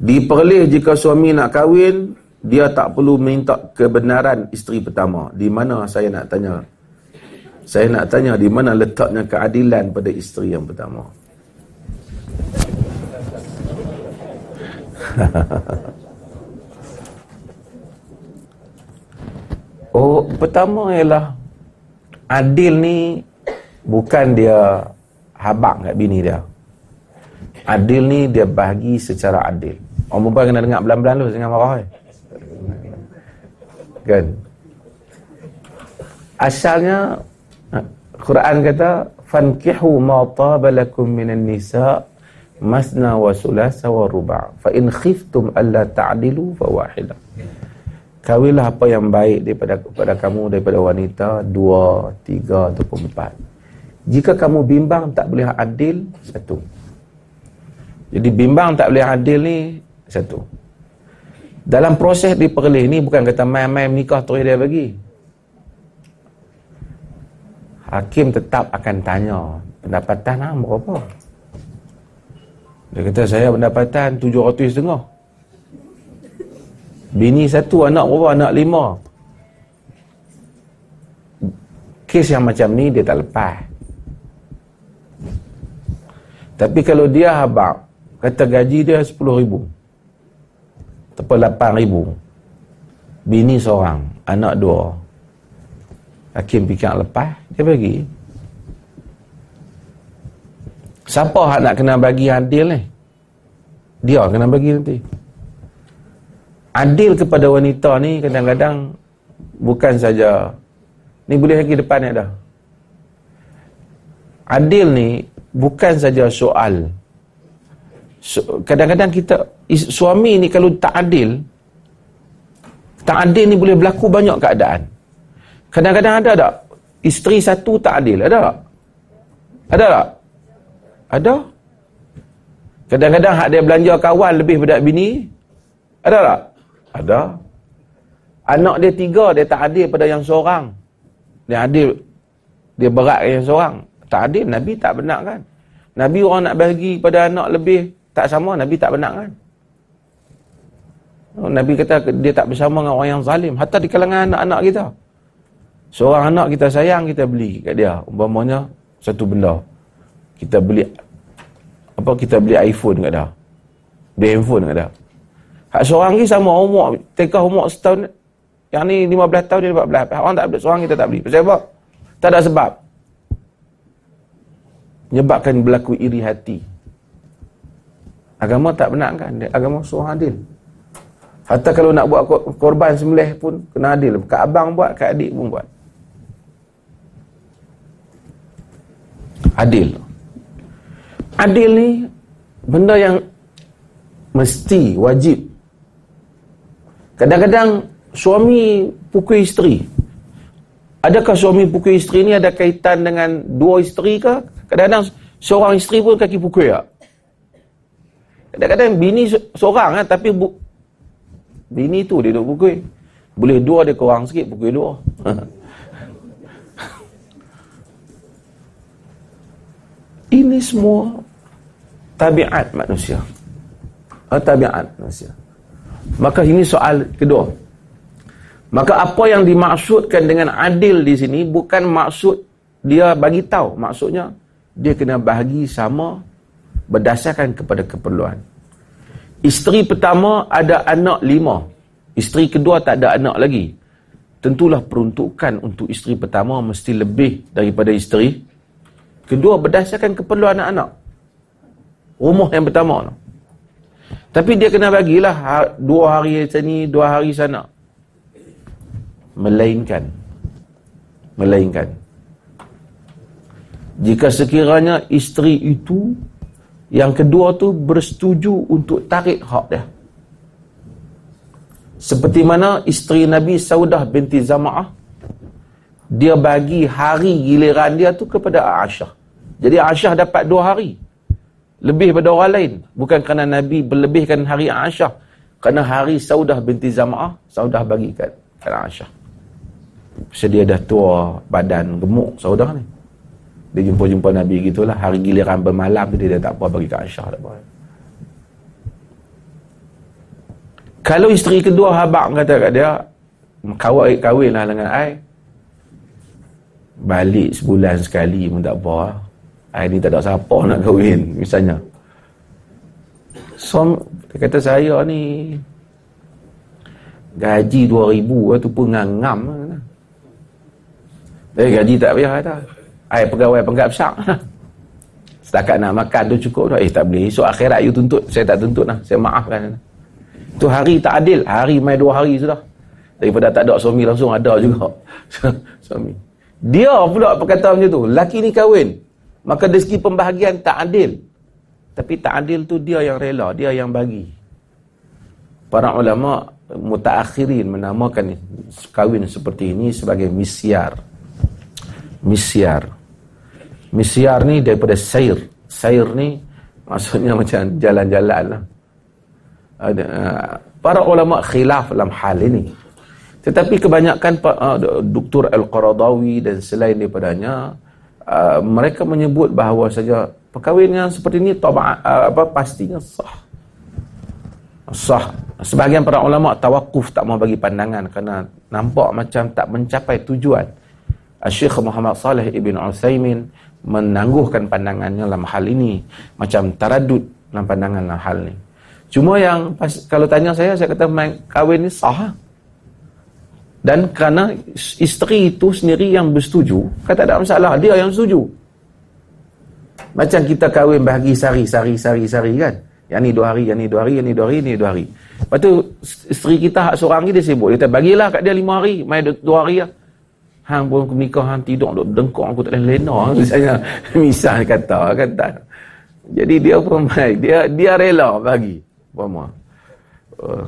Diperlih jika suami nak kahwin, dia tak perlu minta kebenaran isteri pertama. Di mana saya nak tanya? Saya nak tanya di mana letaknya keadilan pada isteri yang pertama. oh, pertama ialah adil ni bukan dia habak kat bini dia. Adil ni dia bahagi secara adil. Orang perempuan kena dengar belan-belan dulu jangan marah eh. Kan? Asalnya Quran kata fankihu ma tabalakum minan nisa masna wa sulasa wa ruba' fa in khiftum alla ta'dilu fa wahidah Kawinlah apa yang baik daripada kepada kamu daripada wanita dua, tiga ataupun empat. Jika kamu bimbang tak boleh adil satu. Jadi bimbang tak boleh adil ni satu. Dalam proses diperlih ni bukan kata main-main nikah terus dia bagi. Hakim tetap akan tanya pendapatan hang berapa? Dia kata saya pendapatan tujuh ratus setengah. Bini satu, anak berapa? Anak lima. Kes yang macam ni dia tak lepas. Tapi kalau dia habak, kata gaji dia sepuluh ribu. Lapan ribu. Bini seorang, anak dua. Hakim fikir lepas, dia bagi. Siapa hak nak kena bagi adil ni? Dia kena bagi nanti. Adil kepada wanita ni kadang-kadang bukan saja ni boleh lagi depan ni dah. Adil ni bukan saja soal kadang-kadang kita suami ni kalau tak adil tak adil ni boleh berlaku banyak keadaan. Kadang-kadang ada tak isteri satu tak adil? Ada tak? Ada tak? Ada. Kadang-kadang hak dia belanja kawan lebih pada bini. Ada tak? Ada. Anak dia tiga, dia tak adil pada yang seorang. Dia adil. Dia berat yang seorang. Tak adil, Nabi tak benar kan? Nabi orang nak bagi pada anak lebih tak sama, Nabi tak benar kan? Nabi kata dia tak bersama dengan orang yang zalim. Hatta di kalangan anak-anak kita. Seorang anak kita sayang, kita beli kat dia. Umpamanya, satu benda. Kita beli apa kita beli iPhone kat dia. Beli handphone kat dia. Hak seorang ni sama umur tekah umur setahun. Yang ni 15 tahun dia 14 orang tak beli seorang kita tak beli. Pasal apa? Tak ada sebab. Menyebabkan berlaku iri hati. Agama tak benarkan agama suruh adil Hatta kalau nak buat korban sembelih pun kena adil. Kat abang buat, kat adik pun buat. Adil. Adil ni benda yang mesti wajib. Kadang-kadang suami pukul isteri. Adakah suami pukul isteri ni ada kaitan dengan dua isteri ke kadang-kadang seorang isteri pun kaki pukul ya kadang-kadang bini seorang kan tapi bu, bini tu dia duk pukul boleh dua dia kurang sikit pukul dua ini semua tabiat manusia. Oh, tabiat manusia. Maka ini soal kedua. Maka apa yang dimaksudkan dengan adil di sini bukan maksud dia bagi tahu. Maksudnya dia kena bahagi sama berdasarkan kepada keperluan. Isteri pertama ada anak lima. Isteri kedua tak ada anak lagi. Tentulah peruntukan untuk isteri pertama mesti lebih daripada isteri kedua berdasarkan keperluan anak-anak rumah yang pertama. Tapi dia kena bagilah ha- dua hari sini, dua hari sana. Melainkan. Melainkan. Jika sekiranya isteri itu yang kedua tu bersetuju untuk tarik hak dia. Seperti mana isteri Nabi Saudah binti Zama'ah dia bagi hari giliran dia tu kepada Aisyah. Jadi Aisyah dapat dua hari. Lebih pada orang lain. Bukan kerana Nabi berlebihkan hari Aisyah. Kerana hari Saudah binti Zama'ah Saudah bagikan kerana Aisyah. Sedia dah tua badan gemuk Saudah ni dia jumpa-jumpa Nabi gitulah. Hari giliran bermalam dia, dia tak apa bagi ke Aisyah tak apa. Kalau isteri kedua habak kata kat dia kawin kahwin lah dengan ai balik sebulan sekali pun tak apa. Ai ni tak ada siapa nak kahwin misalnya. So dia kata saya ni gaji 2000 tu pun ngam eh gaji tak payah ai pegawai penggap besar setakat nak makan tu cukup dah eh tak boleh. Esok akhirat you tuntut. Saya tak tuntut lah. Saya maafkan. Tu hari tak adil. Hari mai dua hari sudah. Daripada tak ada suami langsung ada juga. Suami. Dia pula berkata macam tu. Laki ni kahwin. Maka dari segi pembahagian tak adil. Tapi tak adil tu dia yang rela. Dia yang bagi. Para ulama mutaakhirin menamakan kahwin seperti ini sebagai misyar. Misyar misyar ni daripada sair. Sair ni maksudnya macam jalan-jalan lah. Uh, para ulama khilaf dalam hal ini. Tetapi kebanyakan uh, Dr. Al-Qaradawi dan selain daripadanya uh, mereka menyebut bahawa saja perkahwinan seperti ini apa pastinya sah. Sah. Sebahagian para ulama tawakuf tak mau bagi pandangan kerana nampak macam tak mencapai tujuan. Syekh Muhammad Saleh Ibn Uthaymin menangguhkan pandangannya dalam hal ini macam taradud dalam pandangan dalam hal ini Cuma yang pas, kalau tanya saya, saya kata main kahwin ni sah. Dan kerana isteri itu sendiri yang bersetuju, kata ada masalah, dia yang setuju. Macam kita kahwin bahagi sari, sari, sari, sari kan. Yang ni dua hari, yang ni dua hari, yang ni dua hari, ni dua hari. Lepas tu, isteri kita hak seorang ni dia sibuk. Dia kata, bagilah kat dia lima hari, main dua hari lah. Hang pun menikah, hang tidur, duduk dengkok, aku tak boleh lena. Misalnya, misal kata, kata. Jadi dia pun baik, dia dia rela bagi. Faham uh,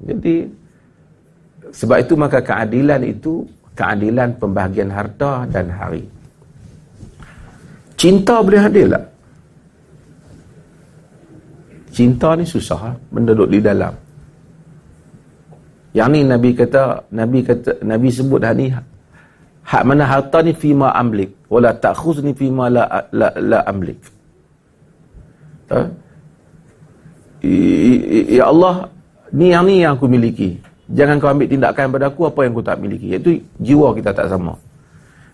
Jadi sebab itu maka keadilan itu keadilan pembahagian harta dan hari. Cinta boleh adil tak? Cinta ni susah menduduk di dalam. Yang ni Nabi kata, Nabi kata, Nabi sebut hak ni hak mana harta ni fima amlik wala ta'khuzni fima la la, la amlik. Tak? Ya Allah, ni yang ni yang aku miliki. Jangan kau ambil tindakan pada aku apa yang aku tak miliki. Iaitu jiwa kita tak sama.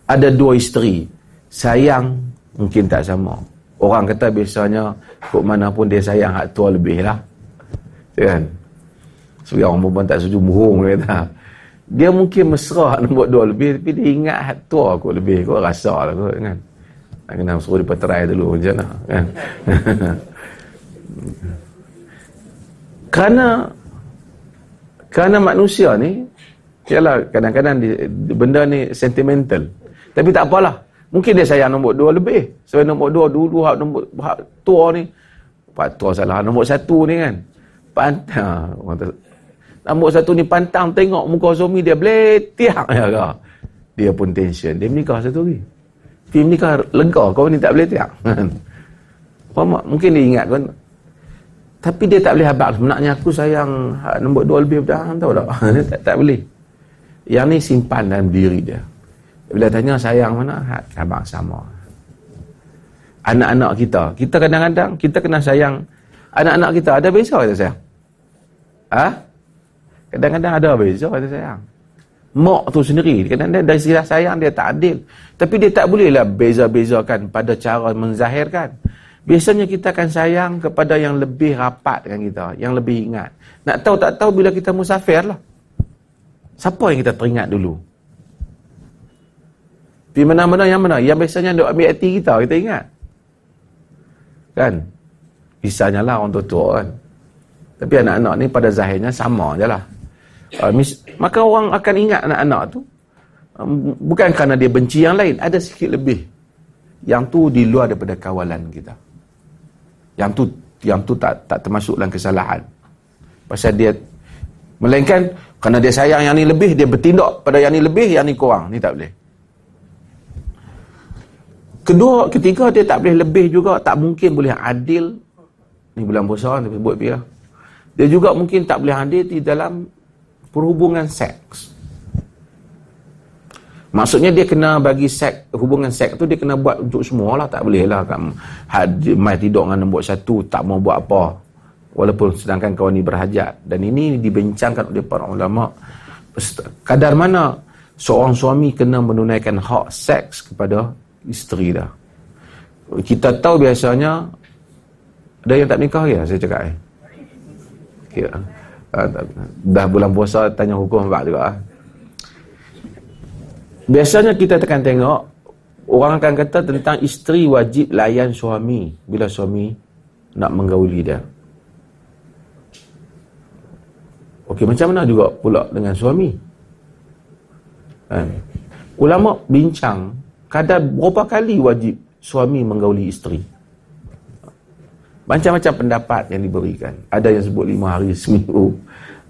Ada dua isteri. Sayang mungkin tak sama. Orang kata biasanya kok mana pun dia sayang hak tua lebih lah. Kan? Sebagai orang perempuan tak setuju bohong kata. Dia mungkin mesra nombor dua lebih tapi dia ingat hak tua aku lebih. Kau rasa lah kot kan. Nak kena suruh dia peterai dulu macam mana kan. kerana kerana manusia ni ialah kadang-kadang benda ni sentimental tapi tak apalah mungkin dia sayang nombor dua lebih sebab nombor dua dulu hak nombor hak tua ni pak tua salah nombor satu ni kan pantang nombor satu ni pantang tengok muka suami dia beletiak ya dia pun tension. Dia menikah satu lagi. Dia menikah lega kau ni tak boleh tiak Faham tak? Mungkin dia ingat kan tapi dia tak boleh habaq. Sebenarnya aku sayang nombor dua lebih hang tahu tak? Tak, tak boleh. Yang ni simpan dalam diri dia. Bila tanya sayang mana ha, habaq sama. Anak-anak kita. Kita kadang-kadang kita kena sayang anak-anak kita. Ada beza kita sayang? Ha? Kadang-kadang ada beza kita sayang mak tu sendiri kadang-kadang dari sisi sayang dia tak adil tapi dia tak bolehlah beza-bezakan pada cara menzahirkan Biasanya kita akan sayang kepada yang lebih rapat dengan kita, yang lebih ingat. Nak tahu tak tahu bila kita musafir lah. Siapa yang kita teringat dulu? Di mana-mana yang mana? Yang biasanya duk ambil hati kita, kita ingat. Kan? Bisanya lah orang tua kan. Tapi anak-anak ni pada zahirnya sama je lah. Uh, mis- maka orang akan ingat anak-anak tu. Um, bukan kerana dia benci yang lain. Ada sikit lebih. Yang tu di luar daripada kawalan kita yang tu yang tu tak tak termasuk dalam kesalahan pasal dia melainkan kerana dia sayang yang ni lebih dia bertindak pada yang ni lebih yang ni kurang ni tak boleh kedua ketiga dia tak boleh lebih juga tak mungkin boleh adil ni bulan puasa ni buat dia dia juga mungkin tak boleh adil di dalam perhubungan seks. Maksudnya dia kena bagi sek hubungan sek tu dia kena buat untuk semua lah tak boleh lah kan mai tidur dengan nombor satu tak mau buat apa. Walaupun sedangkan kawan ni berhajat. Dan ini dibincangkan oleh para ulama. Kadar mana seorang suami kena menunaikan hak seks kepada isteri dah. Kita tahu biasanya ada yang tak nikah ya? Saya cakap eh? Okay. Uh, dah bulan puasa tanya hukum apa juga uh. biasanya kita akan tengok orang akan kata tentang isteri wajib layan suami bila suami nak menggauli dia Okey, macam mana juga pula dengan suami? Kan? Ulama bincang kadar berapa kali wajib suami menggauli isteri. Macam-macam pendapat yang diberikan. Ada yang sebut lima hari seminggu.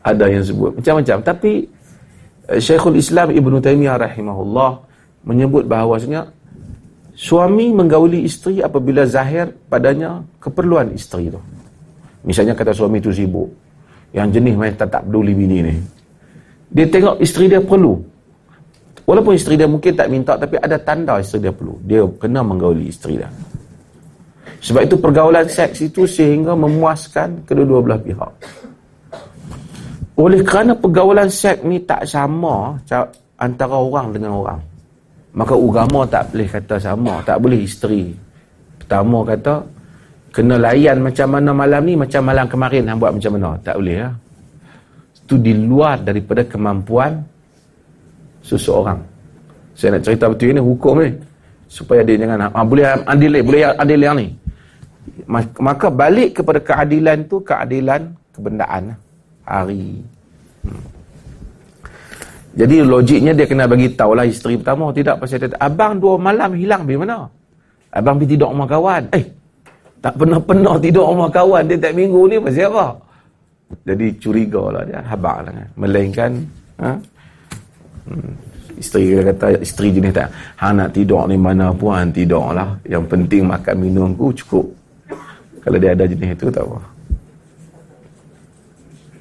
Ada yang sebut macam-macam. Tapi eh, Syekhul Islam Ibn Taymiyah rahimahullah menyebut bahawasanya suami menggauli isteri apabila zahir padanya keperluan isteri itu. Misalnya kata suami itu sibuk yang jenis tak, tak peduli bini ni dia tengok isteri dia perlu walaupun isteri dia mungkin tak minta tapi ada tanda isteri dia perlu dia kena menggauli isteri dia sebab itu pergaulan seks itu sehingga memuaskan kedua-dua belah pihak. Oleh kerana pergaulan seks ni tak sama antara orang dengan orang. Maka agama tak boleh kata sama tak boleh isteri. Pertama kata kena layan macam mana malam ni macam malam kemarin hang buat macam mana? Tak boleh ya. Itu di luar daripada kemampuan seseorang. Saya nak cerita betul ini hukum ni. Supaya dia jangan ah, boleh adil boleh adil yang ni maka balik kepada keadilan tu keadilan kebendaan hari hmm. jadi logiknya dia kena bagi tahulah isteri pertama tidak pasal dia abang dua malam hilang di mana abang pergi tidur rumah kawan eh tak pernah-pernah tidur rumah kawan dia tak minggu ni pasal apa? Jadi curiga lah dia. Habak lah kan. Melainkan ha? hmm. isteri dia kata isteri jenis tak ha nak tidur ni mana pun tidur lah. Yang penting makan minum ku cukup. Kalau dia ada jenis itu tak apa.